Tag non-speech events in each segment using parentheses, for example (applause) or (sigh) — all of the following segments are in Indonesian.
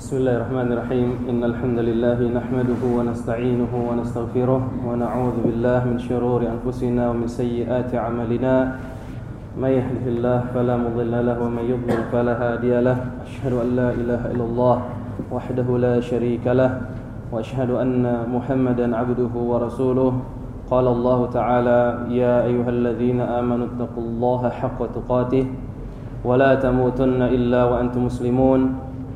بسم الله الرحمن الرحيم. إن الحمد لله نحمده ونستعينه ونستغفره ونعوذ بالله من شرور أنفسنا ومن سيئات أعمالنا. من يهده الله فلا مضل له ومن يضلل فلا هادي له. أشهد أن لا إله إلا الله وحده لا شريك له وأشهد أن محمدا عبده ورسوله. قال الله تعالى يا أيها الذين آمنوا اتقوا الله حق تقاته ولا تموتن إلا وأنتم مسلمون.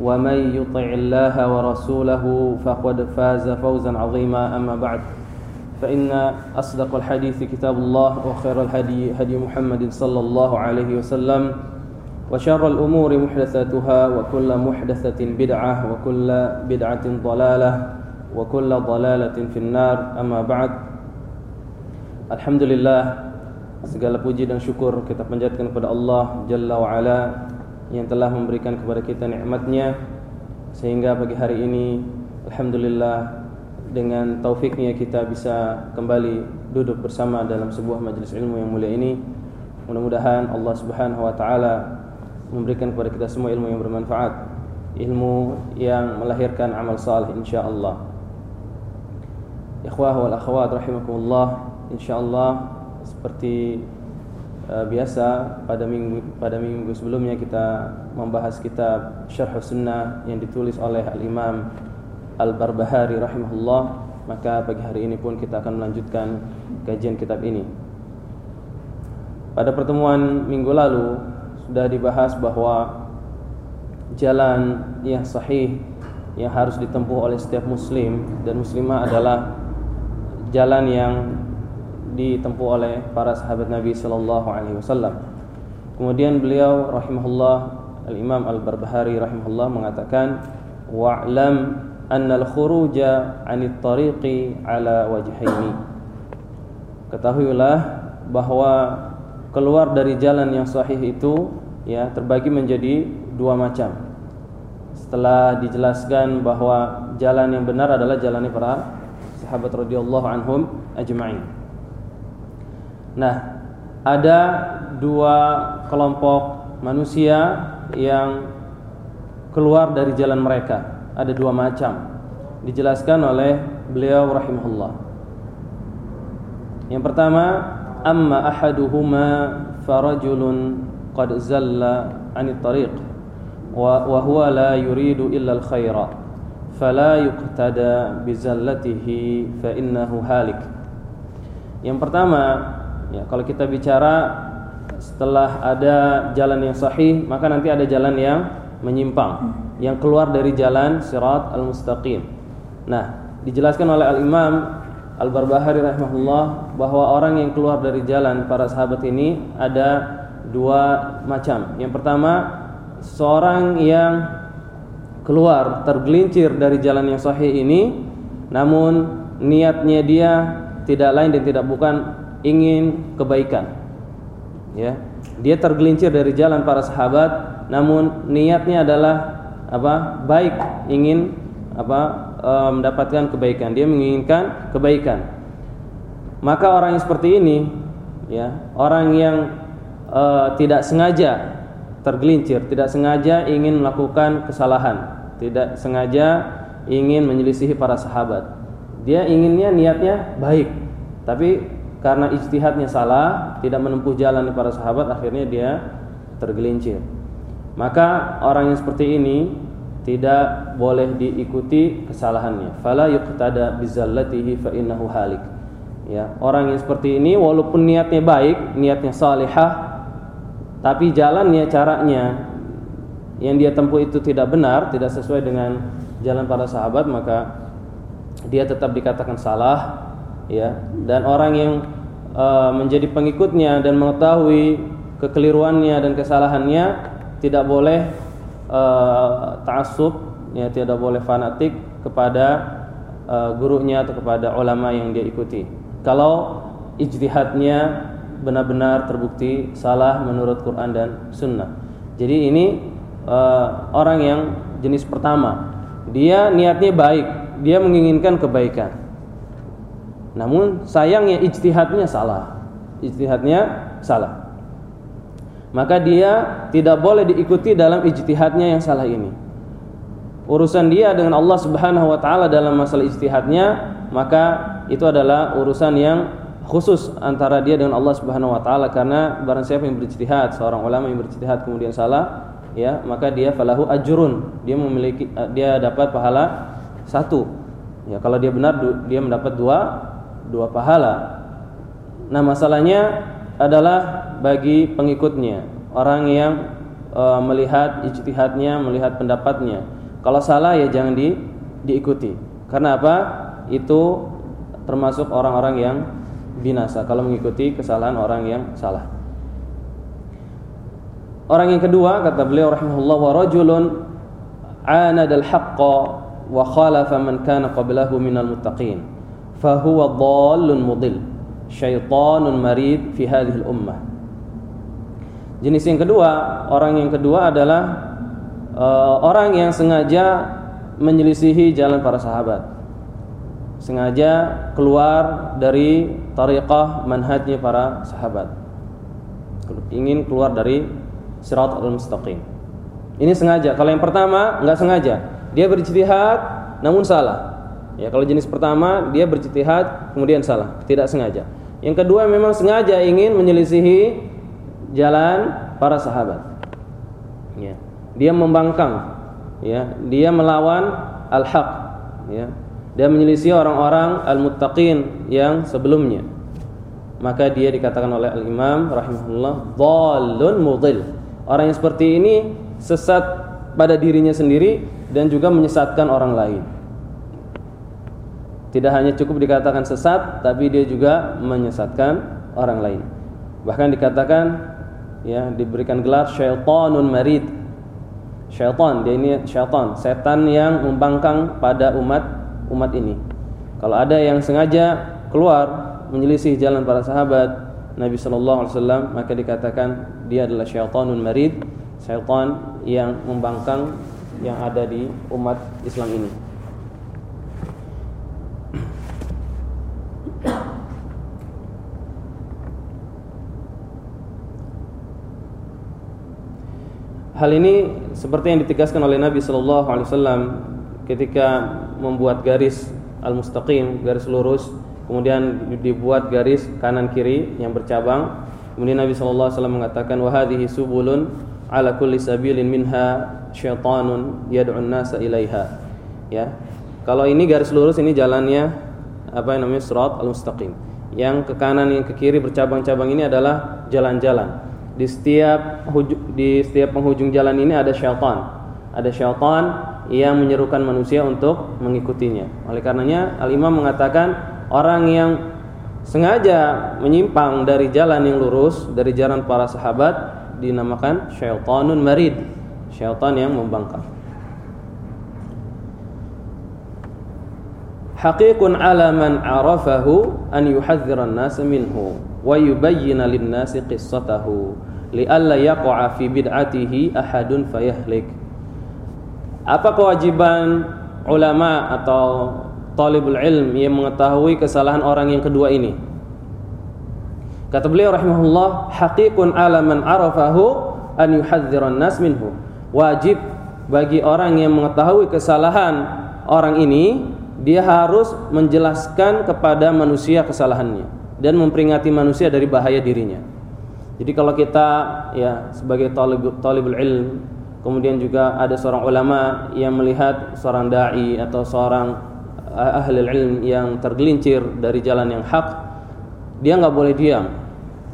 ومن يطع الله ورسوله فقد فاز فوزا عظيما. أما بعد فإن أصدق الحديث كتاب الله وخير الهدي هدي محمد صلى الله عليه وسلم وشر الأمور محدثاتها وكل محدثة بدعة وكل بدعة ضلالة وكل ضلالة في النار. أما بعد Alhamdulillah segala puji dan syukur kita panjatkan kepada Allah Jalla wa Ala yang telah memberikan kepada kita nikmatnya. Sehingga pagi hari ini alhamdulillah dengan taufiknya kita bisa kembali duduk bersama dalam sebuah majelis ilmu yang mulia ini. Mudah-mudahan Allah Subhanahu wa taala memberikan kepada kita semua ilmu yang bermanfaat. Ilmu yang melahirkan amal saleh insyaallah. Ikhwah wal akhwat rahimakumullah insyaallah seperti uh, biasa pada minggu pada minggu sebelumnya kita membahas kitab Syarh Sunnah yang ditulis oleh Al-Imam Al-Barbahari rahimahullah. Maka pagi hari ini pun kita akan melanjutkan kajian kitab ini. Pada pertemuan minggu lalu sudah dibahas bahwa jalan yang sahih yang harus ditempuh oleh setiap muslim dan muslimah adalah jalan yang ditempuh oleh para sahabat Nabi sallallahu alaihi wasallam. Kemudian beliau rahimahullah Al-Imam Al-Barbahari rahimahullah mengatakan wa'lam anna al-khuruja 'anit tariqi 'ala wajhaini. Ketahuilah bahwa keluar dari jalan yang sahih itu ya terbagi menjadi dua macam. Setelah dijelaskan bahwa jalan yang benar adalah jalannya para sahabat radhiyallahu anhum ajma'in. Nah, ada dua kelompok manusia yang keluar dari jalan mereka. Ada dua macam. Dijelaskan oleh beliau rahimahullah. Yang pertama, amma ahaduhuma farajulun qad zalla 'anil tariq wa huwa la yuridu illa al-khaira fala yuqtada bi zallatihi fa innahu halik. Yang pertama, Ya, kalau kita bicara setelah ada jalan yang sahih, maka nanti ada jalan yang menyimpang, yang keluar dari jalan sirat al-mustaqim. Nah, dijelaskan oleh al-Imam Al-Barbahari rahimahullah bahwa orang yang keluar dari jalan para sahabat ini ada dua macam. Yang pertama, seorang yang keluar tergelincir dari jalan yang sahih ini namun niatnya dia tidak lain dan tidak bukan ingin kebaikan. Ya. Dia tergelincir dari jalan para sahabat namun niatnya adalah apa? baik, ingin apa? E, mendapatkan kebaikan. Dia menginginkan kebaikan. Maka orang yang seperti ini ya, orang yang e, tidak sengaja tergelincir, tidak sengaja ingin melakukan kesalahan, tidak sengaja ingin menyelisihi para sahabat. Dia inginnya niatnya baik, tapi karena ijtihadnya salah, tidak menempuh jalan para sahabat, akhirnya dia tergelincir. Maka orang yang seperti ini tidak boleh diikuti kesalahannya. Fala yuqtada bizallatihi fa innahu halik. Ya, orang yang seperti ini walaupun niatnya baik, niatnya salihah, tapi jalannya, caranya yang dia tempuh itu tidak benar, tidak sesuai dengan jalan para sahabat, maka dia tetap dikatakan salah ya dan orang yang uh, menjadi pengikutnya dan mengetahui kekeliruannya dan kesalahannya tidak boleh uh, ta'assub ya tidak boleh fanatik kepada uh, gurunya atau kepada ulama yang dia ikuti. Kalau ijtihadnya benar-benar terbukti salah menurut Quran dan Sunnah. Jadi ini uh, orang yang jenis pertama, dia niatnya baik, dia menginginkan kebaikan. Namun sayangnya ijtihadnya salah. Ijtihadnya salah. Maka dia tidak boleh diikuti dalam ijtihadnya yang salah ini urusan dia dengan Allah Subhanahu wa taala dalam masalah ijtihadnya, maka itu adalah urusan yang khusus antara dia dengan Allah Subhanahu wa taala karena barang siapa yang berijtihad, seorang ulama yang berijtihad kemudian salah, ya, maka dia falahu ajrun. Dia memiliki dia dapat pahala satu. Ya, kalau dia benar dia mendapat dua dua pahala. Nah, masalahnya adalah bagi pengikutnya, orang yang e, melihat ijtihadnya, melihat pendapatnya kalau salah ya jangan di, diikuti. Karena apa? Itu termasuk orang-orang yang binasa kalau mengikuti kesalahan orang yang salah. Orang yang kedua kata beliau rahimahullah wa rajulun anada al-haqqa wa khalafa man kana qablahu minal muttaqin fahuwa dhallun mudil. Syaitanun marid fi hadhihi al-ummah. Jenis yang kedua, orang yang kedua adalah uh, orang yang sengaja menyelisihi jalan para sahabat. Sengaja keluar dari tariqah manhajnya para sahabat. Ingin keluar dari sirat al-mustaqim ini sengaja. Kalau yang pertama nggak sengaja. Dia berijtihad namun salah ya kalau jenis pertama dia berijtihad kemudian salah tidak sengaja. Yang kedua memang sengaja ingin menyelisihi jalan para sahabat. Ya dia membangkang ya dia melawan al-haq ya. Dia menyelisih orang-orang al-muttaqin yang sebelumnya. Maka dia dikatakan oleh al-imam rahimahullah dhallun mudil orang yang seperti ini sesat pada dirinya sendiri dan juga menyesatkan orang lain tidak hanya cukup dikatakan sesat tapi dia juga menyesatkan orang lain. Bahkan dikatakan ya diberikan gelar syaitanun marid. Syaitan dia ini syaitan setan yang membangkang pada umat umat ini. Kalau ada yang sengaja keluar menyelisih jalan para sahabat Nabi Shallallahu Alaihi Wasallam maka dikatakan dia adalah syaitanun marid syaitan yang membangkang yang ada di umat Islam ini Hal ini seperti yang ditegaskan oleh Nabi Shallallahu Alaihi Wasallam ketika membuat garis al-mustaqim, garis lurus, kemudian dibuat garis kanan kiri yang bercabang. Kemudian Nabi Shallallahu Alaihi Wasallam mengatakan wahadihi subulun ala kulli sabilin minha syaitanun yad'un nasa ilaiha. Ya. Kalau ini garis lurus ini jalannya apa yang namanya surat al-mustaqim. Yang ke kanan yang ke kiri bercabang-cabang ini adalah jalan-jalan di setiap di setiap penghujung jalan ini ada syaitan. Ada syaitan yang menyerukan manusia untuk mengikutinya. Oleh karenanya Al-Imam mengatakan orang yang sengaja menyimpang dari jalan yang lurus, dari jalan para sahabat dinamakan syaitanun marid. Syaitan yang membangkang. Haqiqun ala man arafahu an yuhadziran nas minhu wa yubayyana lin-nasi qissatahu li'alla yaqa'a fi bid'atihi ahadun fayahlik. Apa kewajiban ulama atau talibul ilm yang mengetahui kesalahan orang yang kedua ini? Kata beliau rahimahullah, haqiqun ala man arafahu an yuhadziran nas minhu. Wajib bagi orang yang mengetahui kesalahan orang ini, dia harus menjelaskan kepada manusia kesalahannya dan memperingati manusia dari bahaya dirinya. Jadi kalau kita ya sebagai talib talibul ilm kemudian juga ada seorang ulama yang melihat seorang dai atau seorang eh, ahli ilm yang tergelincir dari jalan yang hak, dia nggak boleh diam.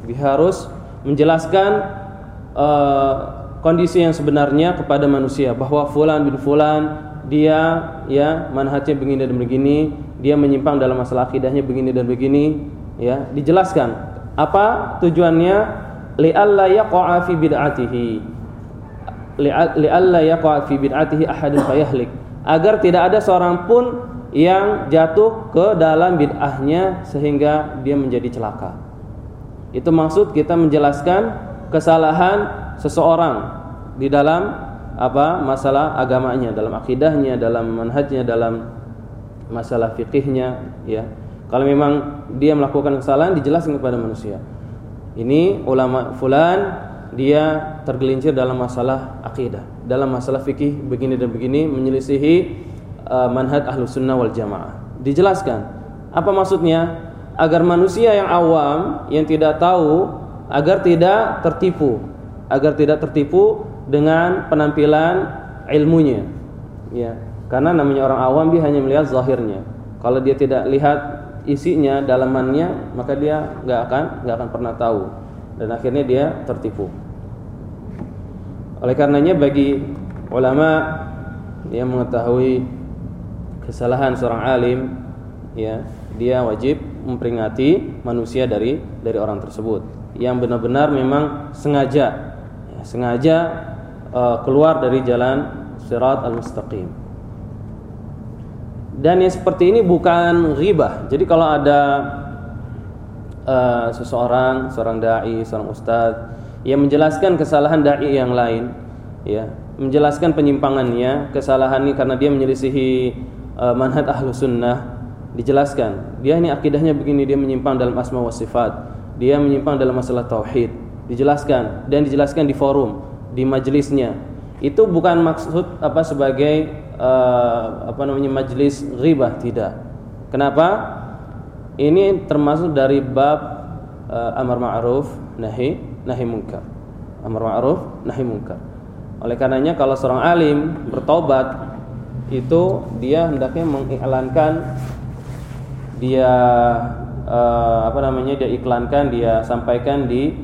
Dia harus menjelaskan uh, kondisi yang sebenarnya kepada manusia bahwa fulan bin fulan dia ya manhajnya begini dan begini, dia menyimpang dalam masalah akidahnya begini dan begini, ya dijelaskan apa tujuannya li'alla yaqa'a fi bid'atihi li'alla yaqa'a fi bid'atihi ahadun fayahlik agar tidak ada seorang pun yang jatuh ke dalam bid'ahnya sehingga dia menjadi celaka. Itu maksud kita menjelaskan kesalahan seseorang di dalam apa masalah agamanya, dalam akidahnya, dalam manhajnya, dalam masalah fikihnya, ya. Kalau memang dia melakukan kesalahan dijelaskan kepada manusia. Ini ulama fulan dia tergelincir dalam masalah akidah, dalam masalah fikih begini dan begini menyelisihi uh, manhaj ahlu sunnah wal jamaah. Dijelaskan apa maksudnya agar manusia yang awam yang tidak tahu agar tidak tertipu, agar tidak tertipu dengan penampilan ilmunya. Ya, karena namanya orang awam dia hanya melihat zahirnya. Kalau dia tidak lihat isinya, dalamannya, maka dia nggak akan nggak akan pernah tahu dan akhirnya dia tertipu. Oleh karenanya bagi ulama yang mengetahui kesalahan seorang alim ya, dia wajib memperingati manusia dari dari orang tersebut yang benar-benar memang sengaja ya, sengaja uh, keluar dari jalan sirat al-mustaqim. Dan yang seperti ini bukan ghibah. Jadi kalau ada uh, seseorang, seorang dai, seorang ustadz yang menjelaskan kesalahan dai yang lain, ya, menjelaskan penyimpangannya, kesalahan ini karena dia menyelisihi uh, manhaj ahlu sunnah, dijelaskan. Dia ini akidahnya begini, dia menyimpang dalam asma wa sifat, dia menyimpang dalam masalah tauhid, dijelaskan dan dijelaskan di forum, di majelisnya. Itu bukan maksud apa sebagai uh, apa namanya majelis ghibah tidak. Kenapa? Ini termasuk dari bab uh, amar ma'ruf nahi nahi munkar. Amar ma'ruf nahi munkar. Oleh karenanya kalau seorang alim bertobat itu dia hendaknya mengiklankan dia uh, apa namanya dia iklankan dia sampaikan di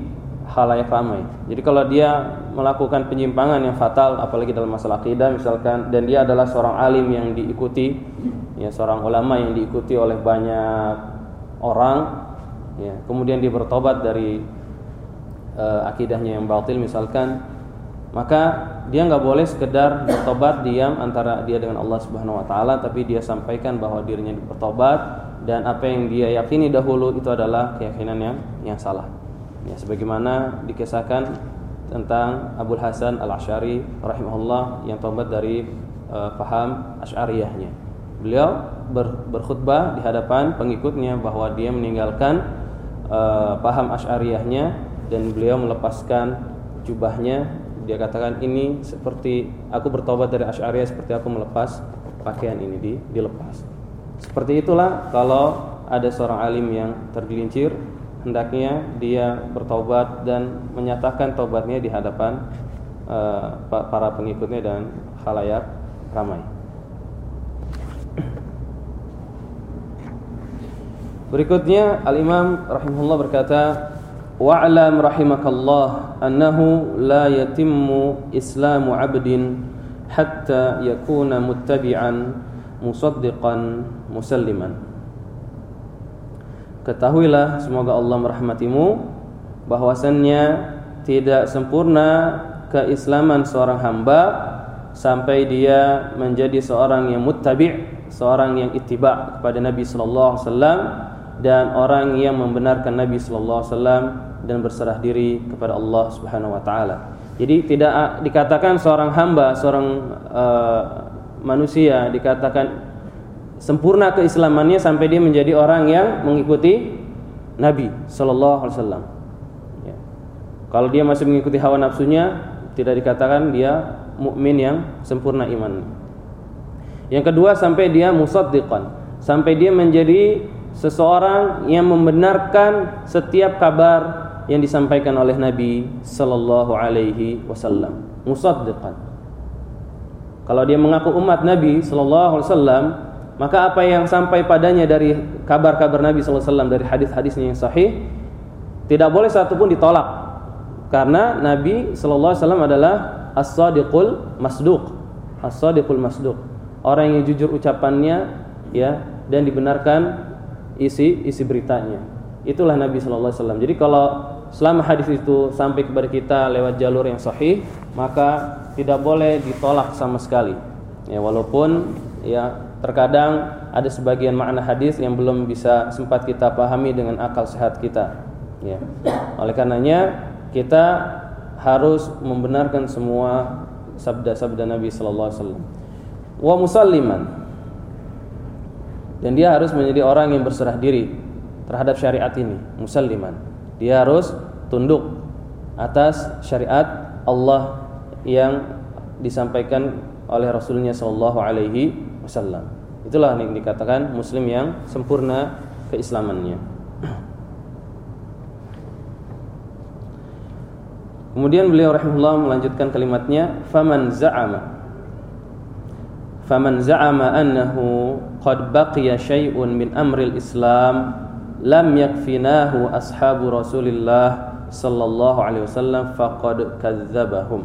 halayak ramai. Jadi kalau dia melakukan penyimpangan yang fatal apalagi dalam masalah akidah misalkan. Dan dia adalah seorang alim yang diikuti ya seorang ulama yang diikuti oleh banyak orang ya. Kemudian dia bertobat dari uh, akidahnya yang batil misalkan. Maka dia nggak boleh sekedar bertobat diam antara dia dengan Allah Subhanahu wa taala tapi dia sampaikan bahwa dirinya bertobat dan apa yang dia yakini dahulu itu adalah keyakinan yang yang salah. Ya sebagaimana dikisahkan tentang Abu Hasan Al-Asy'ari rahimahullah yang tobat dari uh, paham Asy'ariyahnya. Beliau ber, berkhutbah di hadapan pengikutnya bahwa dia meninggalkan uh, paham Asy'ariyahnya dan beliau melepaskan jubahnya. Dia katakan ini seperti aku bertobat dari Asy'ariyah seperti aku melepas pakaian ini di dilepas. Seperti itulah kalau ada seorang alim yang tergelincir hendaknya dia bertobat dan menyatakan tobatnya di hadapan uh, para pengikutnya dan khalayak ramai. Berikutnya Al-Imam rahimahullah berkata, "Wa'lam rahimakallah annahu la yatimmu islamu 'abdin hatta yakuna muttabi'an musaddiqan musalliman." Ketahuilah semoga Allah merahmatimu bahwasannya tidak sempurna keislaman seorang hamba sampai dia menjadi seorang yang muttabi', seorang yang ittiba kepada Nabi sallallahu alaihi wasallam dan orang yang membenarkan Nabi sallallahu alaihi wasallam dan berserah diri kepada Allah Subhanahu wa taala. Jadi tidak dikatakan seorang hamba, seorang uh, manusia dikatakan sempurna keislamannya sampai dia menjadi orang yang mengikuti Nabi sallallahu alaihi wasallam. Ya. Kalau dia masih mengikuti hawa nafsunya, tidak dikatakan dia mukmin yang sempurna iman. Yang kedua sampai dia musaddiqan, sampai dia menjadi seseorang yang membenarkan setiap kabar yang disampaikan oleh Nabi sallallahu alaihi wasallam musaddiqan kalau dia mengaku umat Nabi sallallahu alaihi wasallam maka apa yang sampai padanya dari kabar-kabar Nabi wasallam dari hadis-hadisnya yang sahih tidak boleh satupun ditolak karena Nabi wasallam adalah as-sadiqul masduq as-sadiqul masduq orang yang jujur ucapannya ya dan dibenarkan isi isi beritanya. Itulah Nabi Wasallam. Jadi kalau selama hadis itu sampai kepada kita lewat jalur yang sahih, maka tidak boleh ditolak sama sekali. Ya walaupun ya terkadang ada sebagian makna hadis yang belum bisa sempat kita pahami dengan akal sehat kita. Ya. Oleh karenanya kita harus membenarkan semua sabda-sabda Nabi sallallahu alaihi wasallam. Wa musalliman. Dan dia harus menjadi orang yang berserah diri terhadap syariat ini, musalliman. Dia harus tunduk atas syariat Allah yang disampaikan oleh Rasulnya Shallallahu Alaihi Wasallam. Itulah yang dikatakan Muslim yang sempurna keislamannya. Kemudian beliau rahimahullah melanjutkan kalimatnya, "Faman za'ama Faman za'ama annahu qad baqiya syai'un min amril Islam lam yakfinahu ashabu Rasulillah sallallahu alaihi wasallam faqad kadzdzabahum."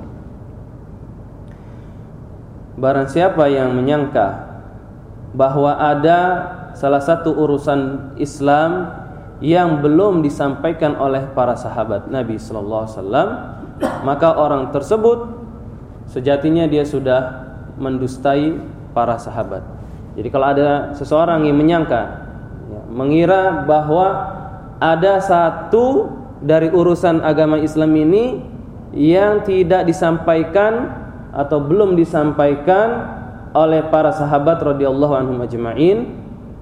Barang siapa yang menyangka bahwa ada salah satu urusan Islam yang belum disampaikan oleh para sahabat Nabi sallallahu alaihi wasallam maka orang tersebut sejatinya dia sudah mendustai para sahabat. Jadi kalau ada seseorang yang menyangka, ya, mengira bahwa ada satu dari urusan agama Islam ini yang tidak disampaikan atau belum disampaikan oleh para sahabat radhiyallahu anhum ajma'in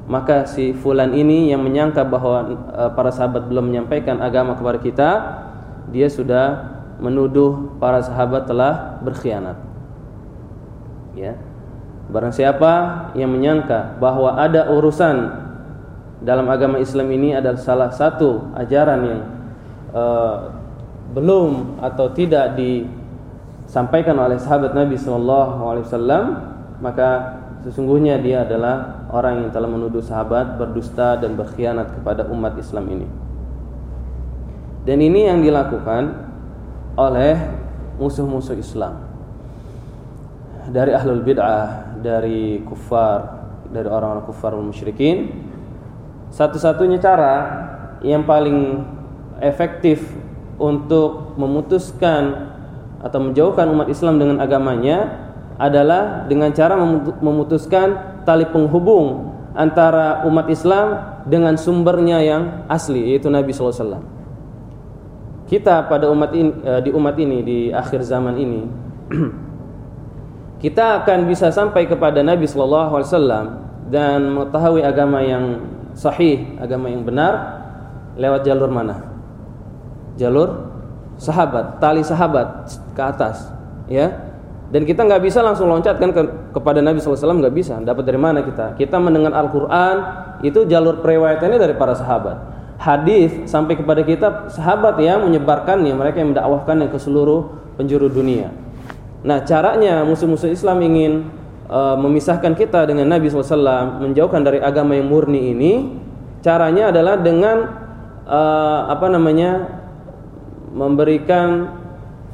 maka si fulan ini yang menyangka bahwa e, para sahabat belum menyampaikan agama kepada kita dia sudah menuduh para sahabat telah berkhianat. Ya. Barang siapa yang menyangka bahwa ada urusan dalam agama Islam ini adalah salah satu ajaran yang uh, belum atau tidak disampaikan oleh sahabat Nabi Shallallahu Alaihi Wasallam, maka sesungguhnya dia adalah orang yang telah menuduh sahabat berdusta dan berkhianat kepada umat Islam ini. Dan ini yang dilakukan oleh musuh-musuh Islam dari ahlul bid'ah, dari kufar, dari orang-orang kufar musyrikin. Satu-satunya cara yang paling efektif untuk memutuskan atau menjauhkan umat Islam dengan agamanya adalah dengan cara memutuskan tali penghubung antara umat Islam dengan sumbernya yang asli yaitu Nabi sallallahu alaihi wasallam kita pada umat ini eh, di umat ini di akhir zaman ini (clears throat) kita akan bisa sampai kepada Nabi Shallallahu Alaihi Wasallam dan mengetahui agama yang sahih, agama yang benar lewat jalur mana? Jalur sahabat, tali sahabat ke atas, ya. Dan kita nggak bisa langsung loncatkan ke, kepada Nabi SAW nggak bisa. Dapat dari mana kita? Kita mendengar Al-Quran itu jalur periwayatannya dari para sahabat hadis sampai kepada kita sahabat yang menyebarkannya, mereka yang mendakwahkannya ke seluruh penjuru dunia. Nah, caranya musuh-musuh Islam ingin uh, memisahkan kita dengan Nabi SAW, menjauhkan dari agama yang murni ini, caranya adalah dengan uh, apa namanya memberikan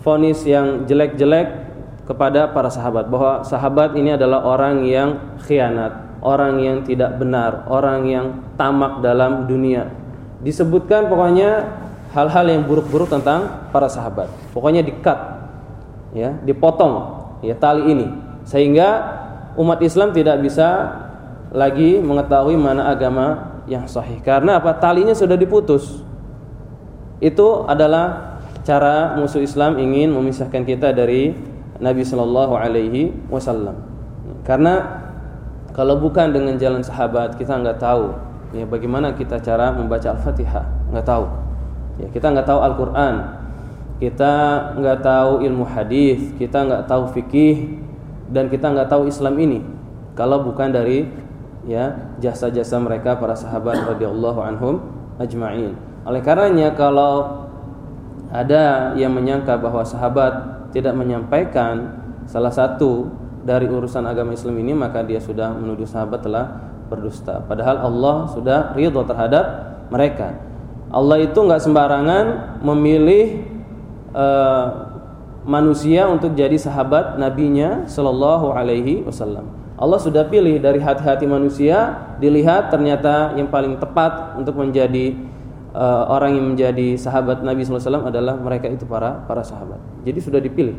fonis yang jelek-jelek kepada para sahabat bahwa sahabat ini adalah orang yang khianat, orang yang tidak benar, orang yang tamak dalam dunia disebutkan pokoknya hal-hal yang buruk-buruk tentang para sahabat. Pokoknya dikat, ya, dipotong ya tali ini sehingga umat Islam tidak bisa lagi mengetahui mana agama yang sahih karena apa talinya sudah diputus. Itu adalah cara musuh Islam ingin memisahkan kita dari Nabi Shallallahu Alaihi Wasallam. Karena kalau bukan dengan jalan sahabat kita nggak tahu ya bagaimana kita cara membaca Al-Fatihah. Nggak tahu. Ya kita nggak tahu Al-Qur'an. Kita nggak tahu ilmu hadis kita nggak tahu fikih dan kita nggak tahu Islam ini. Kalau bukan dari ya jasa-jasa mereka para sahabat radhiyallahu anhum ajma'in. Oleh karenanya kalau ada yang menyangka bahwa sahabat tidak menyampaikan salah satu dari urusan agama Islam ini maka dia sudah menuduh sahabat telah berdusta. Padahal Allah sudah ridho terhadap mereka. Allah itu nggak sembarangan memilih uh, manusia untuk jadi sahabat nabinya Shallallahu Alaihi Wasallam. Allah sudah pilih dari hati-hati manusia, dilihat ternyata yang paling tepat untuk menjadi uh, orang yang menjadi sahabat Nabi SAW adalah mereka itu para para sahabat. Jadi sudah dipilih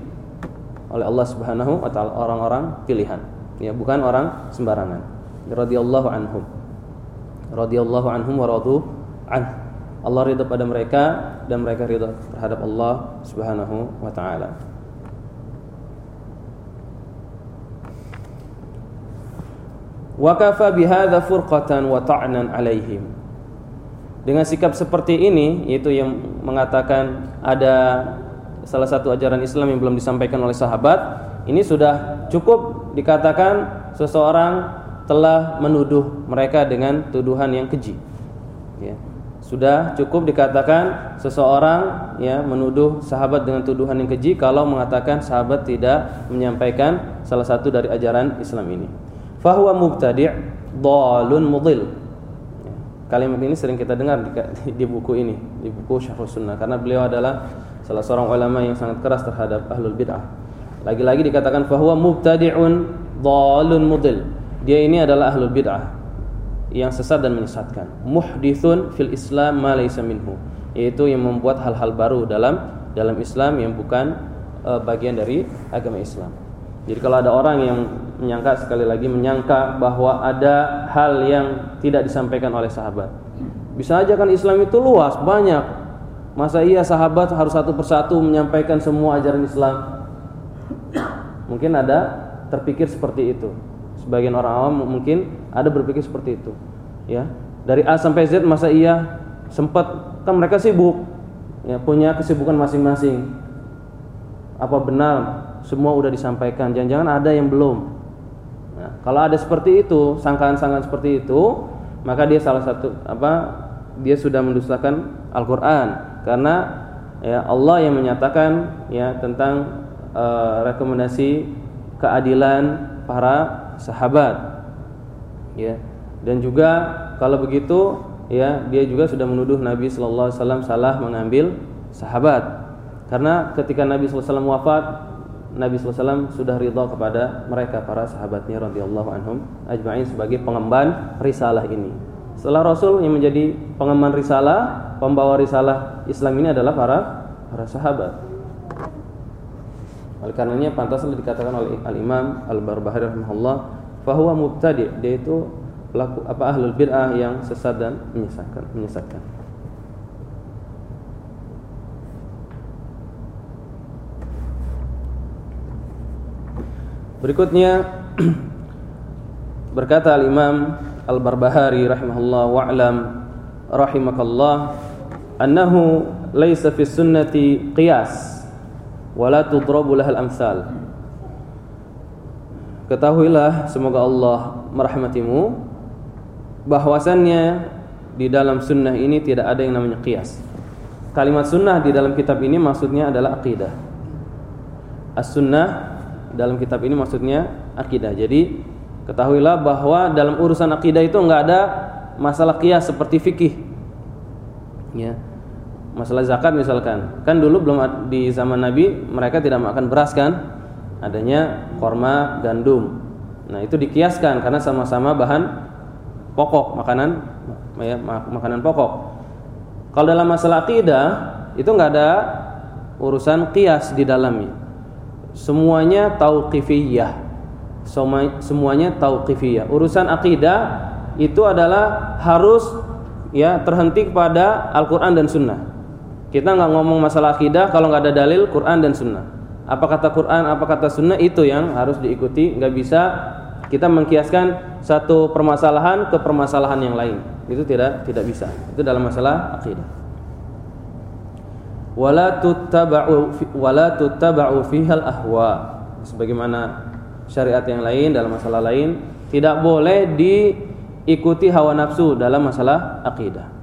oleh Allah Subhanahu Wa Taala orang-orang pilihan, ya bukan orang sembarangan. radhiyallahu anhum radhiyallahu anhum wa radu an Allah ridha pada mereka dan mereka ridha terhadap Allah Subhanahu wa taala. Wa kafa bihadza furqatan wa ta'nan alaihim. Dengan sikap seperti ini yaitu yang mengatakan ada salah satu ajaran Islam yang belum disampaikan oleh sahabat, ini sudah cukup dikatakan seseorang telah menuduh mereka dengan tuduhan yang keji. Ya. Sudah cukup dikatakan seseorang ya menuduh sahabat dengan tuduhan yang keji kalau mengatakan sahabat tidak menyampaikan salah satu dari ajaran Islam ini. Fahuwa mubtadi' dalun mudil. Kalimat ini sering kita dengar di, di buku ini, di buku Syarh Sunnah karena beliau adalah salah seorang ulama yang sangat keras terhadap ahlul bid'ah. Lagi-lagi dikatakan fahuwa mubtadi'un dalun mudil dia ini adalah ahlul bid'ah yang sesat dan menyesatkan. Muhdithun fil Islam ma laysa minhu, yaitu yang membuat hal-hal baru dalam dalam Islam yang bukan uh, bagian dari agama Islam. Jadi kalau ada orang yang menyangka sekali lagi menyangka bahwa ada hal yang tidak disampaikan oleh sahabat. Bisa aja kan Islam itu luas, banyak. Masa iya sahabat harus satu persatu menyampaikan semua ajaran Islam? Mungkin ada terpikir seperti itu sebagian orang awam mungkin ada berpikir seperti itu ya dari A sampai Z masa iya sempat kan mereka sibuk ya punya kesibukan masing-masing apa benar semua udah disampaikan. Jangan-jangan ada yang belum. Nah, kalau ada seperti itu sangkaan-sangkaan seperti itu maka dia salah satu apa dia sudah mendustakan Al-Qur'an. Karena ya Allah yang menyatakan ya tentang uh, rekomendasi keadilan para sahabat. Ya dan juga kalau begitu ya dia juga sudah menuduh Nabi sallallahu alaihi wasallam salah mengambil sahabat. Karena ketika Nabi wasallam wafat Nabi wasallam sudah ridha kepada mereka para sahabatnya radhiyallahu anhum ajma'in sebagai pengemban risalah ini setelah Rasul yang menjadi pengemban risalah pembawa risalah Islam ini adalah para para sahabat oleh karenanya pantaslah dikatakan oleh Al Imam Al Barbahari rahimahullah bahwa mubtadi dia itu pelaku apa ahlul bid'ah yang sesat dan menyesatkan menyesatkan. Berikutnya (clears throat) berkata Al Imam Al Barbahari rahimahullah wa'lam rahimakallah annahu laisa fi sunnati qiyas wala tudrabu lahal amsal. Ketahuilah semoga Allah merahmatimu bahwasannya di dalam sunnah ini tidak ada yang namanya qiyas. Kalimat sunnah di dalam kitab ini maksudnya adalah akidah as-sunnah dalam kitab ini maksudnya akidah. Jadi ketahuilah bahwa dalam urusan akidah itu enggak ada masalah qiyas seperti fikih. Ya. Masalah zakat misalkan. Kan dulu belum di zaman Nabi mereka tidak makan beras kan? Adanya korma gandum. Nah itu dikiaskan karena sama-sama bahan pokok makanan ya makanan pokok. Kalau dalam masalah akidah itu nggak ada urusan kias di dalamnya semuanya tauqifiyah semuanya tauqifiyah urusan akidah itu adalah harus ya terhenti kepada Al-Qur'an dan Sunnah kita nggak ngomong masalah akidah kalau nggak ada dalil Quran dan Sunnah. Apa kata Quran, apa kata Sunnah itu yang harus diikuti. Nggak bisa kita mengkiaskan satu permasalahan ke permasalahan yang lain. Itu tidak tidak bisa. Itu dalam masalah akidah. Wala tuttaba'u wala tuttaba'u ahwa. Sebagaimana syariat yang lain dalam masalah lain tidak boleh diikuti hawa nafsu dalam masalah akidah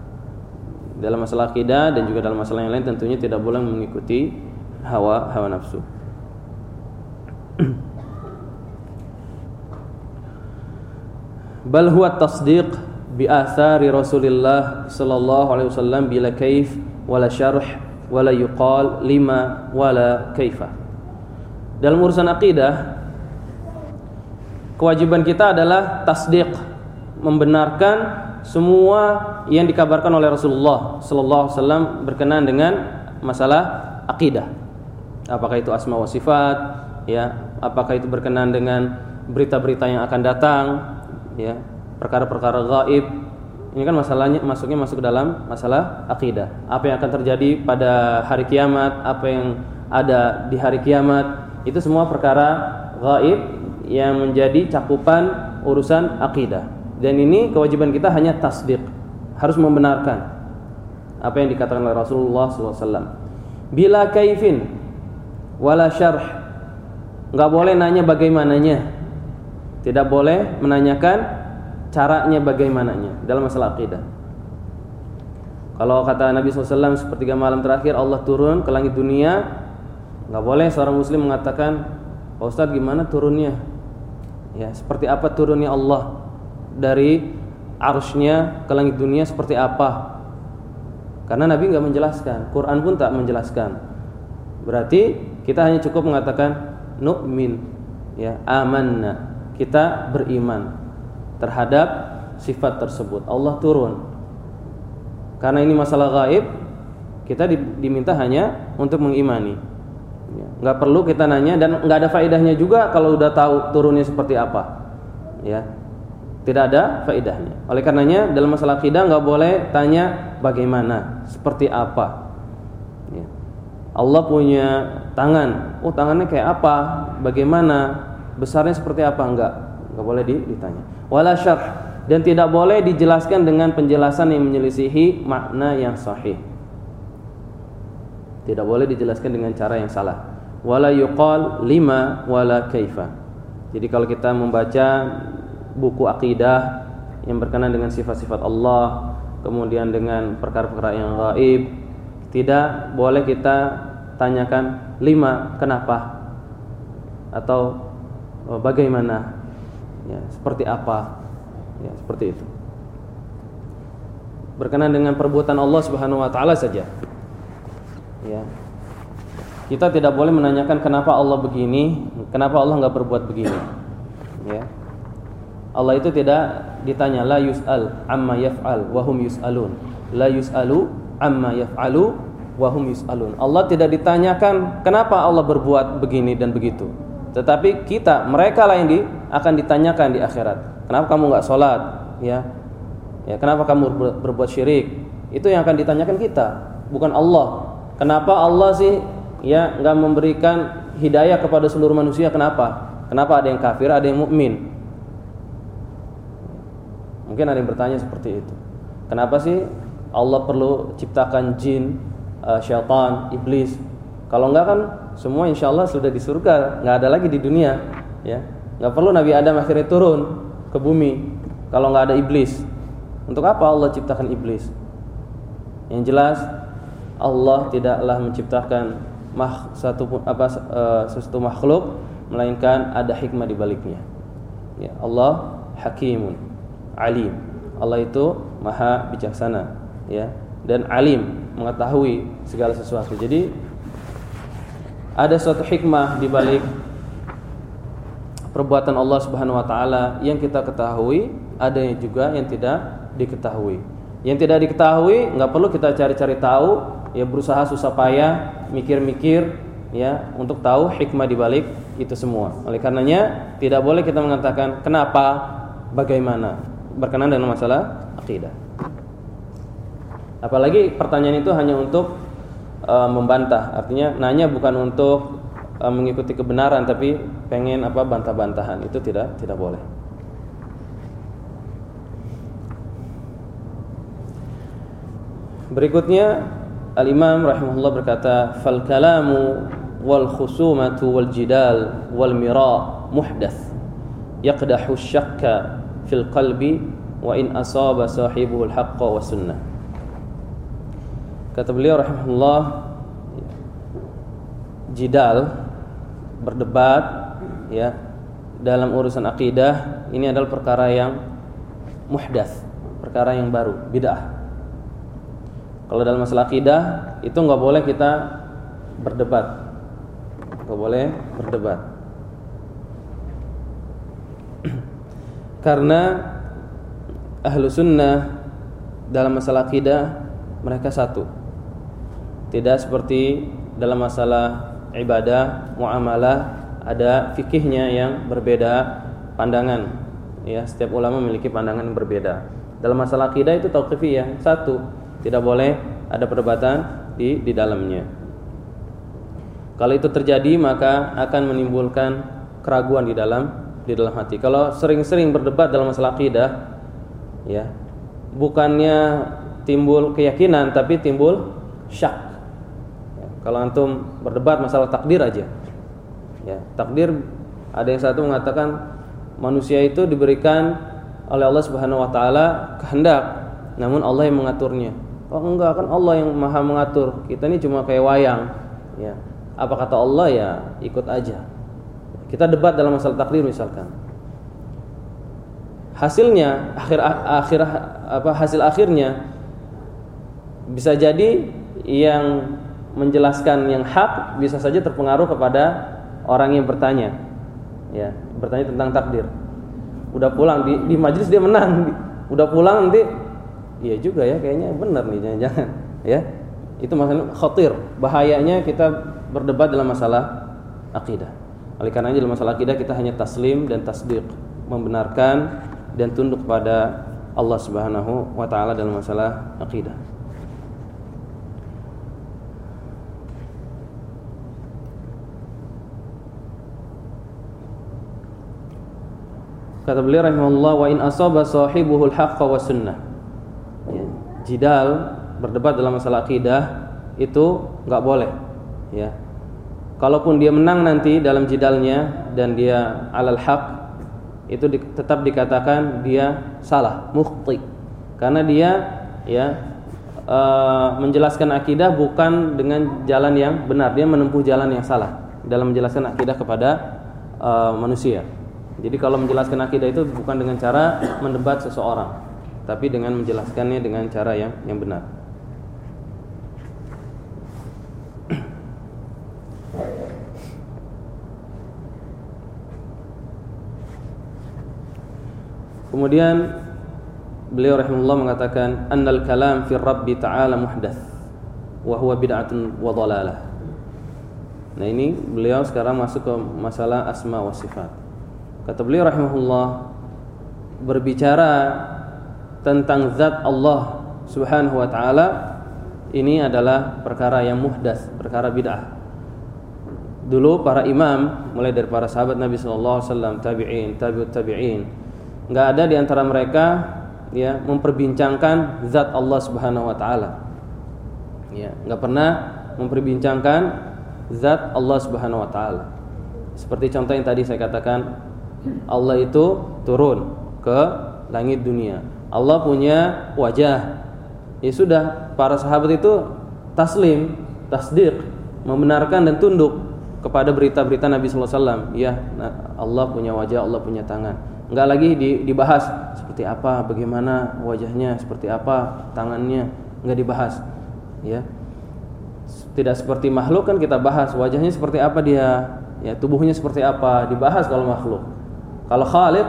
dalam masalah akidah dan juga dalam masalah yang lain tentunya tidak boleh mengikuti hawa hawa nafsu. Bal huwa tasdiq bi athari Rasulillah sallallahu alaihi wasallam bila kaif wala syarh wala yuqal lima wala kaifa. Dalam urusan akidah kewajiban kita adalah tasdiq membenarkan semua yang dikabarkan oleh Rasulullah sallallahu alaihi wasallam berkenaan dengan masalah akidah. Apakah itu asma wa sifat, ya, apakah itu berkenaan dengan berita-berita yang akan datang, ya perkara-perkara gaib ini kan masalahnya masuknya masuk ke dalam masalah akidah. Apa yang akan terjadi pada hari kiamat apa yang ada di hari kiamat itu semua perkara gaib yang menjadi cakupan urusan akidah. Dan ini kewajiban kita hanya tasdik harus membenarkan apa yang dikatakan oleh Rasulullah SAW bila kaifin wala syarh. Nggak boleh nanya bagaimananya. Tidak boleh menanyakan caranya bagaimananya dalam masalah akidah. Kalau kata Nabi SAW sepertiga malam terakhir Allah turun ke langit dunia, nggak boleh seorang muslim mengatakan, Pak Ustadz gimana turunnya? Ya, seperti apa turunnya Allah dari arusnya ke langit dunia seperti apa? Karena Nabi nggak menjelaskan, Quran pun tak menjelaskan. Berarti kita hanya cukup mengatakan nu'min, ya, amanna. Kita beriman terhadap sifat tersebut. Allah turun. Karena ini masalah gaib, kita diminta hanya untuk mengimani. Ya, nggak perlu kita nanya dan nggak ada faedahnya juga kalau udah tahu turunnya seperti apa. Ya, tidak ada faedahnya. Oleh karenanya dalam masalah akidah nggak boleh tanya bagaimana, seperti apa. Ya. Allah punya tangan, oh tangannya kayak apa, bagaimana, besarnya seperti apa enggak, enggak boleh ditanya wala syarh dan tidak boleh dijelaskan dengan penjelasan yang menyelisihi makna yang sahih. Tidak boleh dijelaskan dengan cara yang salah. Wala yuqal lima wala kaifa. Jadi kalau kita membaca buku akidah yang berkenaan dengan sifat-sifat Allah, kemudian dengan perkara-perkara yang gaib, tidak boleh kita tanyakan lima kenapa atau oh, bagaimana ya, seperti apa? Ya seperti itu. Berkenaan dengan perbuatan Allah Subhanahu wa taala saja. Ya. Kita tidak boleh menanyakan kenapa Allah begini? Kenapa Allah nggak berbuat begini? Ya. Allah itu tidak ditanya la yus'al amma yaf'al wa hum yus'alun. La yus'alu amma yaf'alu wa hum yus'alun. Allah tidak ditanyakan kenapa Allah berbuat begini dan begitu tetapi kita, mereka lah yang di, akan ditanyakan di akhirat. Kenapa kamu nggak sholat? Ya, ya. Kenapa kamu berbuat syirik? Itu yang akan ditanyakan kita, bukan Allah. Kenapa Allah sih ya nggak memberikan hidayah kepada seluruh manusia? Kenapa? Kenapa ada yang kafir, ada yang mukmin? Mungkin ada yang bertanya seperti itu. Kenapa sih Allah perlu ciptakan jin, uh, syaitan, iblis? Kalau enggak kan semua insya Allah sudah di surga, nggak ada lagi di dunia, ya. Nggak perlu Nabi Adam akhirnya turun ke bumi kalau nggak ada iblis. Untuk apa Allah ciptakan iblis? Yang jelas Allah tidaklah menciptakan mah satu apa uh, sesuatu makhluk melainkan ada hikmah di baliknya. Ya, Allah Hakimun, Alim. Allah itu Maha bijaksana, ya, dan alim, mengetahui segala sesuatu. Jadi ada suatu hikmah di balik perbuatan Allah Subhanahu wa taala yang kita ketahui, ada juga yang tidak diketahui. Yang tidak diketahui nggak perlu kita cari-cari tahu, ya berusaha susah payah, mikir-mikir ya untuk tahu hikmah di balik itu semua. Oleh karenanya tidak boleh kita mengatakan kenapa, bagaimana berkenaan dengan masalah akidah. Apalagi pertanyaan itu hanya untuk uh, membantah. Artinya nanya bukan untuk uh, mengikuti kebenaran tapi pengen apa bantah-bantahan. Itu tidak tidak boleh. Berikutnya Al-Imam rahimahullah berkata, "Fal kalamu wal khusumatu wal jidal wal mira muhdath yaqdahu syakka fil qalbi wa in asaba sahibuhu al-haqqa wa sunnah." Kata beliau rahimahullah jidal berdebat ya dalam urusan akidah ini adalah perkara yang muhdats, perkara yang baru, bid'ah. Kalau dalam masalah akidah itu nggak boleh kita berdebat. nggak boleh berdebat. (clears throat) Karena ahlu sunnah dalam masalah akidah mereka satu tidak seperti dalam masalah ibadah, muamalah ada fikihnya yang berbeda pandangan ya setiap ulama memiliki pandangan yang berbeda. Dalam masalah akidah itu tauqifiyah satu, tidak boleh ada perdebatan di di dalamnya. Kalau itu terjadi maka akan menimbulkan keraguan di dalam di dalam hati. Kalau sering-sering berdebat dalam masalah akidah ya, bukannya timbul keyakinan tapi timbul syak. Kalau antum berdebat masalah takdir aja. Ya, takdir ada yang satu mengatakan manusia itu diberikan oleh Allah Subhanahu wa taala kehendak, namun Allah yang mengaturnya. Oh enggak, kan Allah yang Maha mengatur. Kita ini cuma kayak wayang, ya apa kata Allah ya ikut aja. Kita debat dalam masalah takdir misalkan. Hasilnya akhir akhir apa hasil akhirnya bisa jadi yang menjelaskan yang hak bisa saja terpengaruh kepada orang yang bertanya. Ya, bertanya tentang takdir. Udah pulang di di majelis dia menang. Udah pulang nanti iya juga ya kayaknya benar nih jangan-jangan ya. Itu maksudnya khatir, bahayanya kita berdebat dalam masalah akidah. Oleh karena dalam masalah akidah kita hanya taslim dan tasdik, membenarkan dan tunduk kepada Allah Subhanahu wa taala dalam masalah akidah. Kata beliau rahimahullah wa in asaba sahibuhu al-haqqa wa sunnah. Ya, jidal berdebat dalam masalah akidah itu nggak boleh ya. Kalaupun dia menang nanti dalam jidalnya dan dia alal haq itu di, tetap dikatakan dia salah mukhti. Karena dia ya e, menjelaskan akidah bukan dengan jalan yang benar. Dia menempuh jalan yang salah dalam menjelaskan akidah kepada e, manusia jadi kalau menjelaskan akidah itu bukan dengan cara mendebat seseorang tapi dengan menjelaskannya dengan cara yang yang benar Kemudian beliau rahimahullah mengatakan annal kalam fi rabbi ta'ala muhdats wa huwa bid'atun wa dhalalah. Nah ini beliau sekarang masuk ke masalah asma wa sifat. Kata beliau rahimahullah berbicara tentang zat Allah Subhanahu wa taala ini adalah perkara yang muhdats, perkara bid'ah. Dulu para imam mulai dari para sahabat Nabi sallallahu alaihi wasallam, tabi'in, tabi'ut tabi'in, nggak ada di antara mereka ya memperbincangkan zat Allah Subhanahu wa taala. Ya, nggak pernah memperbincangkan zat Allah Subhanahu wa taala. Seperti contoh yang tadi saya katakan Allah itu turun ke langit dunia. Allah punya wajah. Ya sudah, para sahabat itu taslim, tasdik, membenarkan dan tunduk kepada berita-berita Nabi sallallahu alaihi wasallam. Ya, Allah punya wajah, Allah punya tangan nggak lagi dibahas seperti apa, bagaimana wajahnya, seperti apa tangannya, nggak dibahas, ya. Tidak seperti makhluk kan kita bahas wajahnya seperti apa dia, ya tubuhnya seperti apa, dibahas kalau makhluk. Kalau Khaliq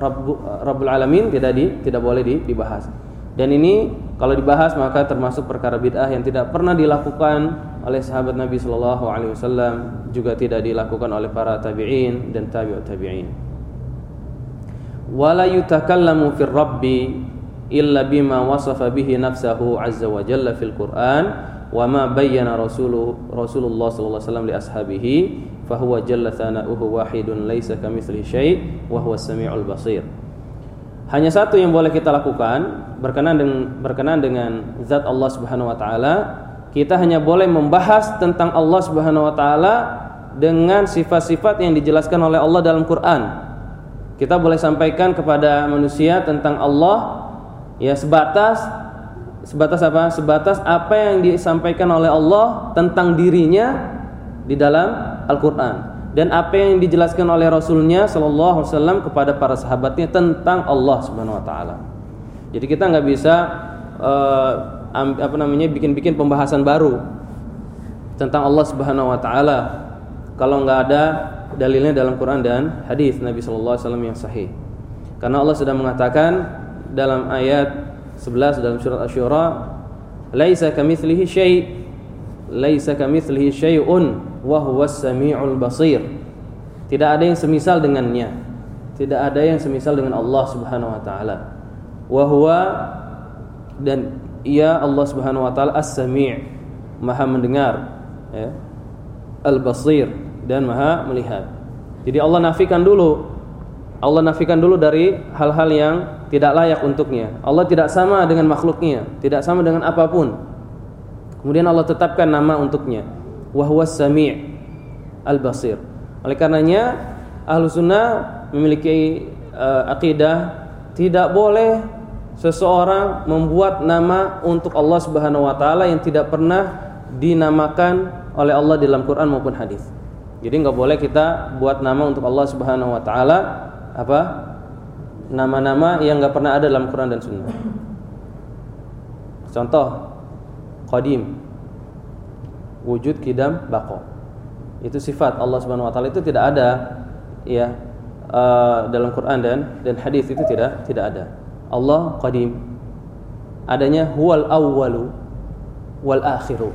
Rabbu, Rabbul Alamin tidak di, tidak boleh di, dibahas. Dan ini kalau dibahas maka termasuk perkara bid'ah yang tidak pernah dilakukan oleh sahabat Nabi Shallallahu Alaihi Wasallam juga tidak dilakukan oleh para tabi'in dan tabi'ut tabi'in wala yutakallamu fir rabbi illa bima wasafa bihi nafsahu azza wa jalla fil Qur'an wa ma bayyana rasuluh Rasulullah sallallahu alaihi wasallam li ashabihi fa huwa jalla thana'uhu wahidun laisa kamitslihi syai' wa huwa samiul basir. Hanya satu yang boleh kita lakukan berkenan dengan berkenan dengan zat Allah Subhanahu wa taala kita hanya boleh membahas tentang Allah Subhanahu wa taala dengan sifat-sifat yang dijelaskan oleh Allah dalam Quran. Kita boleh sampaikan kepada manusia tentang Allah ya sebatas sebatas apa? Sebatas apa yang disampaikan oleh Allah tentang dirinya di dalam Al-Qur'an dan apa yang dijelaskan oleh Rasulnya Shallallahu Alaihi Wasallam kepada para sahabatnya tentang Allah Subhanahu Wa Taala. Jadi kita nggak bisa uh, apa namanya bikin-bikin pembahasan baru tentang Allah Subhanahu Wa Taala kalau nggak ada dalilnya dalam Quran dan hadis Nabi sallallahu alaihi wasallam yang sahih. Karena Allah sudah mengatakan dalam ayat 11 dalam surat Asy-Syura, "Laisa kamitslihi syai' laisa kamitslihi syai'un wa huwas samiul basir." Tidak ada yang semisal dengannya. Tidak ada yang semisal dengan Allah Subhanahu wa taala. Wa huwa dan ia Allah Subhanahu wa taala As-Sami', Maha mendengar, ya. Al-Basir dan Maha melihat. Jadi Allah nafikan dulu Allah nafikan dulu dari hal-hal yang tidak layak untuknya. Allah tidak sama dengan makhluknya, tidak sama dengan apa pun. Kemudian Allah tetapkan nama untuknya. Wahwas sami' al-basir. Oleh karenanya ahlu sunnah memiliki uh, akidah tidak boleh seseorang membuat nama untuk Allah Subhanahu wa taala yang tidak pernah dinamakan oleh Allah dalam Quran maupun hadis. Jadi nggak boleh kita buat nama untuk Allah Subhanahu wa taala apa nama-nama yang nggak pernah ada dalam Quran dan Sunnah. Contoh qadim, wujud, kidam, bako. Itu sifat Allah Subhanahu Wa Taala itu tidak ada ya uh, dalam Quran dan dan hadis itu tidak tidak ada. Allah qadim. Adanya huwal awwalu wal akhiru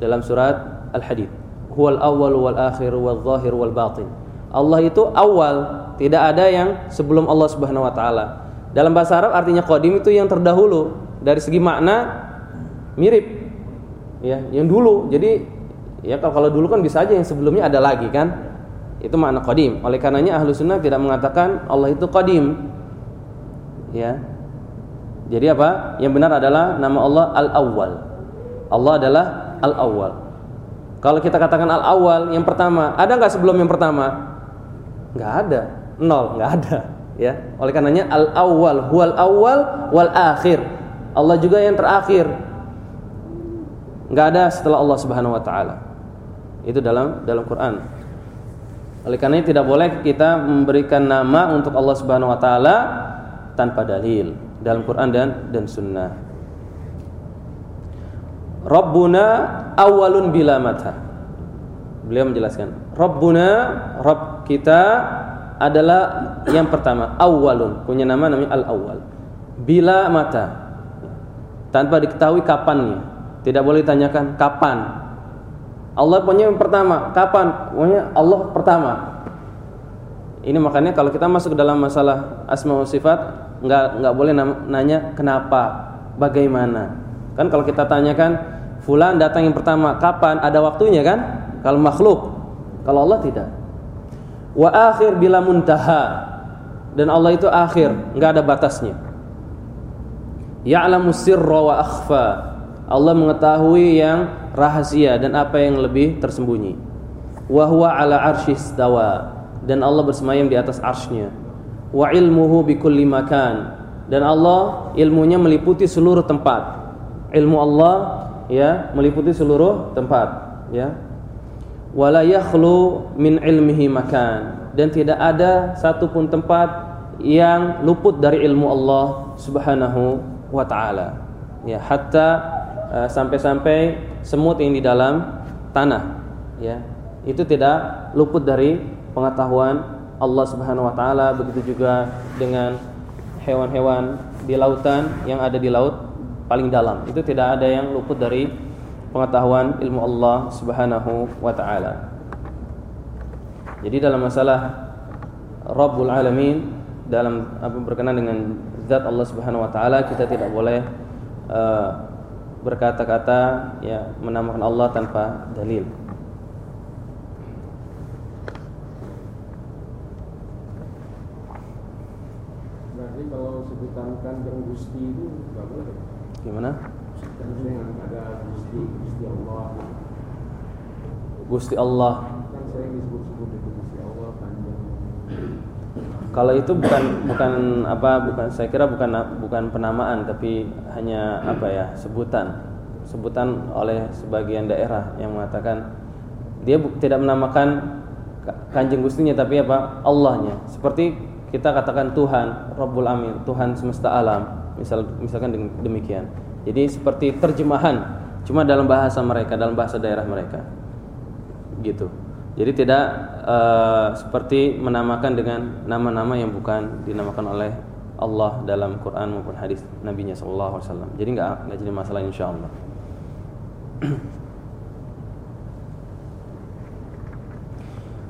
dalam surat Al-Hadid. Huwal awwalu wal akhiru wal zahir wal batin. Allah itu awal tidak ada yang sebelum Allah Subhanahu wa taala. Dalam bahasa Arab artinya qadim itu yang terdahulu. Dari segi makna mirip. Ya, yang dulu. Jadi ya kalau dulu kan bisa aja yang sebelumnya ada lagi kan. Itu makna qadim. Oleh karenanya ahlu sunnah tidak mengatakan Allah itu qadim. Ya. Jadi apa? Yang benar adalah nama Allah Al-Awwal. Allah adalah Al-Awwal. Kalau kita katakan Al-Awwal, yang pertama, ada nggak sebelum yang pertama? Nggak ada. Nol nggak ada. Ya. Oleh karenanya al awal huwal awal wal akhir. Allah juga yang terakhir. Nggak ada setelah Allah Subhanahu Wa Taala. Itu dalam dalam Quran. Oleh karenanya tidak boleh kita memberikan nama untuk Allah Subhanahu Wa Taala tanpa dalil. Dalam Quran dan dan Sunnah. Rabbuna awalun bila mata. Beliau menjelaskan Rabbuna Rabb kita adalah yang pertama awalun. Punya nama namanya al awal bila mata. Tanpa diketahui kapannya. Tidak boleh ditanyakan kapan. Allah punya yang pertama kapan. Punya Allah pertama. Ini makanya kalau kita masuk ke dalam masalah asma wa sifat nggak nggak boleh nanya kenapa bagaimana. Kan kalau kita tanyakan fulan datang yang pertama kapan? Ada waktunya kan? Kalau makhluk. Kalau Allah tidak wa akhir bila muntaha. Dan Allah itu akhir nggak ada batasnya. Ya'lamu sirra wa akhfa. Allah mengetahui yang rahasia dan apa yang lebih tersembunyi. Wa huwa ala arsy istawa. Dan Allah bersemayam di atas arsy-Nya. Wa ilmuhu bi kulli makan. Dan Allah ilmunya meliputi seluruh tempat. Ilmu Allah ya meliputi seluruh tempat ya wala yakhlu min ilmihi makan. Dan tidak ada satupun tempat yang luput dari ilmu Allah Subhanahu wa taala. Ya hatta uh, sampai-sampai semut yang di dalam tanah. Ya itu tidak luput dari pengetahuan Allah Subhanahu wa taala begitu juga dengan hewan-hewan di lautan yang ada di laut paling dalam. Itu tidak ada yang luput dari pengetahuan ilmu Allah Subhanahu wa taala. Jadi dalam masalah Rabbul Alamin dalam apa berkenaan dengan zat Allah Subhanahu wa taala kita tidak boleh uh, berkata-kata ya menamakan Allah tanpa dalil. Berarti kalau sebutan kanjeng Gusti itu enggak boleh. Gimana? Gusti Allah. Kalau itu bukan bukan apa bukan saya kira bukan bukan penamaan tapi hanya apa ya sebutan. Sebutan oleh sebagian daerah yang mengatakan dia tidak menamakan kanjeng gustinya tapi apa? Allahnya. Seperti kita katakan Tuhan Rabbul Amin Tuhan semesta alam. Misal misalkan demikian jadi seperti terjemahan cuma dalam bahasa mereka, dalam bahasa daerah mereka. Gitu. Jadi tidak uh, seperti menamakan dengan nama-nama yang bukan dinamakan oleh Allah dalam Quran maupun hadis Nabi-Nya Sallallahu Alaihi Wasallam. Jadi nggak nggak jadi masalah insya Allah. (clears throat)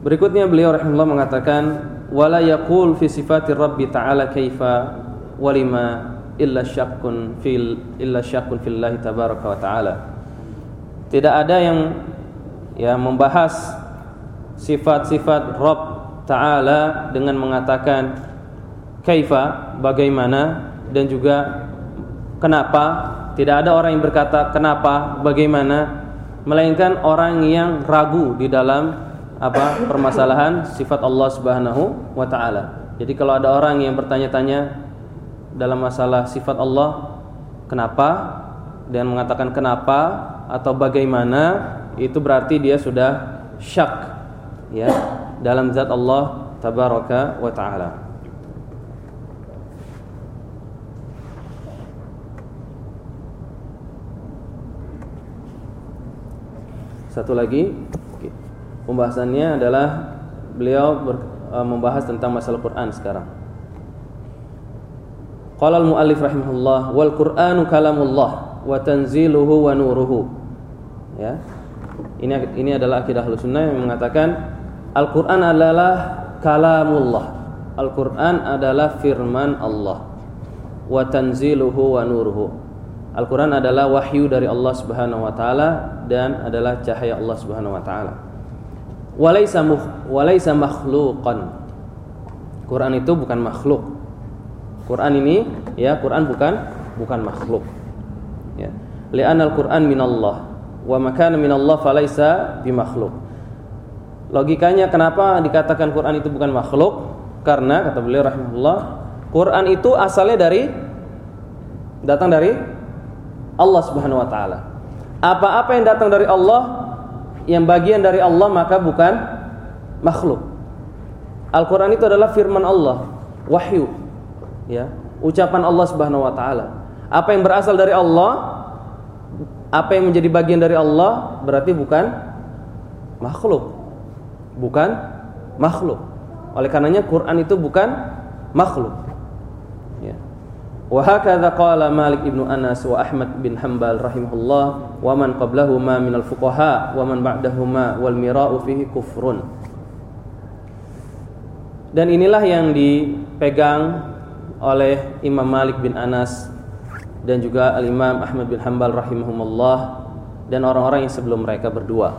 Berikutnya beliau rahimahullah mengatakan wala yaqul fi sifati rabbi ta'ala kaifa walima illa syakkun fil illa syakkun fillahi tabaraka wa ta'ala. Tidak ada yang ya membahas sifat-sifat Rabb taala dengan mengatakan kaifa bagaimana dan juga kenapa. Tidak ada orang yang berkata kenapa, bagaimana, melainkan orang yang ragu di dalam apa permasalahan sifat Allah Subhanahu wa taala. Jadi kalau ada orang yang bertanya-tanya dalam masalah sifat Allah, kenapa dan mengatakan kenapa atau bagaimana, itu berarti dia sudah syak ya dalam zat Allah tabaraka wa taala. Satu lagi pembahasannya adalah beliau ber, e, membahas tentang masalah Quran sekarang. Qala al-muallif rahimahullah wal Qur'anu kalamullah wa tanziluhu wa nuruhu. Ya. Ini ini adalah akidah Ahlussunnah yang mengatakan Al-Qur'an adalah kalamullah. Al-Qur'an adalah firman Allah. Wa tanziluhu wa nuruhu. Al-Quran adalah wahyu dari Allah Subhanahu Wa Taala dan adalah cahaya Allah Subhanahu Wa Taala. Walaysa walaysa makhluqan. Quran itu bukan makhluk. Quran ini ya Quran bukan bukan makhluk. Ya. Li'an al-Quran minallah wa makana minallah falaysa bimakhluk. Logikanya kenapa dikatakan Quran itu bukan makhluk? Karena kata beliau rahimahullah, Quran itu asalnya dari datang dari Allah Subhanahu wa taala. Apa-apa yang datang dari Allah yang bagian dari Allah maka bukan makhluk. Al-Qur'an itu adalah firman Allah, wahyu ya ucapan Allah Subhanahu wa taala. Apa yang berasal dari Allah, apa yang menjadi bagian dari Allah berarti bukan makhluk. Bukan makhluk. Oleh karenanya Quran itu bukan makhluk. Ya. Wahakadha qala Malik ibnu Anas wa Ahmad bin Hanbal rahimahullah wa man qablahuma minal fuqaha wa man ba'dahuma wal mira'u fihi kufrun. Dan inilah yang dipegang oleh Imam Malik bin Anas dan juga Al-Imam Ahmad bin Hanbal rahimahumullah dan orang-orang yang sebelum mereka berdua.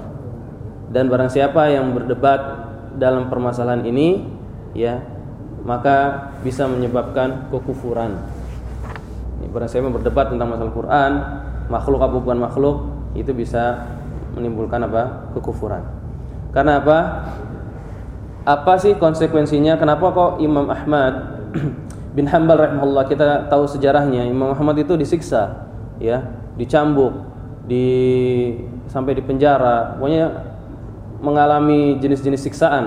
Dan barang siapa yang berdebat dalam permasalahan ini ya, maka bisa menyebabkan kekufuran. Barang siapa berdebat tentang masalah Quran makhluk apa bukan makhluk itu bisa menimbulkan apa? Kekufuran. Karena apa? Apa sih konsekuensinya? Kenapa kok Imam Ahmad (clears throat) bin Hambal rahimahullah kita tahu sejarahnya. Imam Ahmad itu disiksa ya dicambuk di sampai di penjara. Pokoknya mengalami jenis-jenis siksaan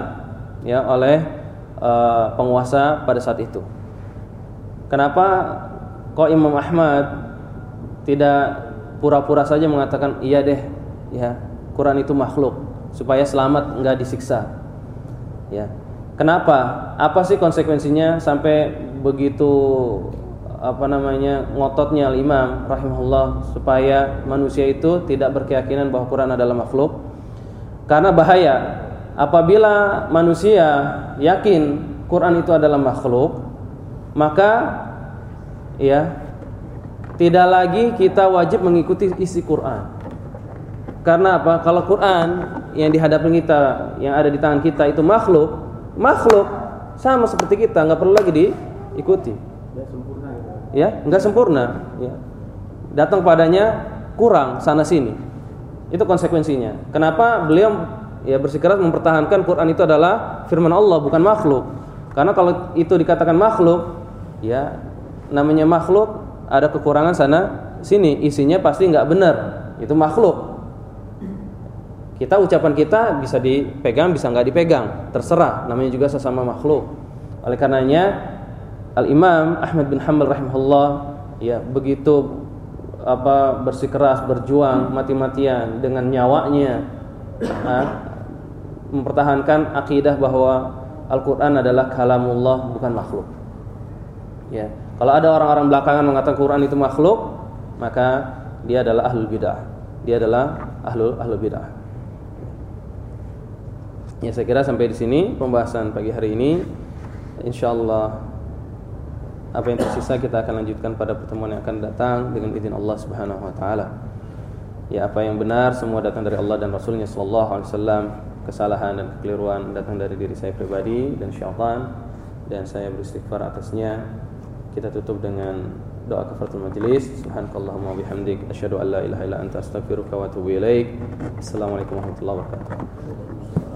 ya oleh uh, penguasa pada saat itu. Kenapa kok Imam Ahmad tidak pura-pura saja mengatakan iya deh ya Quran itu makhluk supaya selamat nggak disiksa? Ya. Kenapa? Apa sih konsekuensinya sampai begitu apa namanya ngototnya al Imam rahimahullah supaya manusia itu tidak berkeyakinan bahwa Quran adalah makhluk karena bahaya apabila manusia yakin Quran itu adalah makhluk maka ya tidak lagi kita wajib mengikuti isi Quran. Karena apa? Kalau Quran yang dihadapan kita, yang ada di tangan kita itu makhluk, makhluk sama seperti kita, nggak perlu lagi diikuti. Ya, nggak sempurna. Ya, datang padanya kurang sana sini. Itu konsekuensinya. Kenapa beliau ya bersikeras mempertahankan Quran itu adalah firman Allah bukan makhluk. Karena kalau itu dikatakan makhluk, ya namanya makhluk ada kekurangan sana sini. Isinya pasti nggak benar. Itu makhluk. Kita ucapan kita bisa dipegang bisa nggak dipegang. Terserah. Namanya juga sesama makhluk. Oleh karenanya al Imam Ahmad bin Hanbal rahimahullah ya begitu apa bersikeras berjuang mati-matian dengan nyawanya nah, mempertahankan akidah bahwa Al-Quran adalah kalamullah bukan makhluk ya kalau ada orang-orang belakangan mengatakan Quran itu makhluk, maka dia adalah ahlul bidah. Dia adalah ahlul ahlul bidah. Ya saya kira sampai di sini pembahasan pagi hari ini. Insyaallah apa yang tersisa kita akan lanjutkan pada pertemuan yang akan datang dengan izin Allah Subhanahu wa taala. Ya apa yang benar semua datang dari Allah dan Rasulnya sallallahu alaihi wasallam. Kesalahan dan kekeliruan datang dari diri saya pribadi dan syaitan dan saya beristighfar atasnya. Kita tutup dengan doa kafaratul majlis. Subhanakallahumma bihamdik asyhadu an la ilaha illa anta astaghfiruka wa atubu ilaik. Assalamualaikum warahmatullahi wabarakatuh.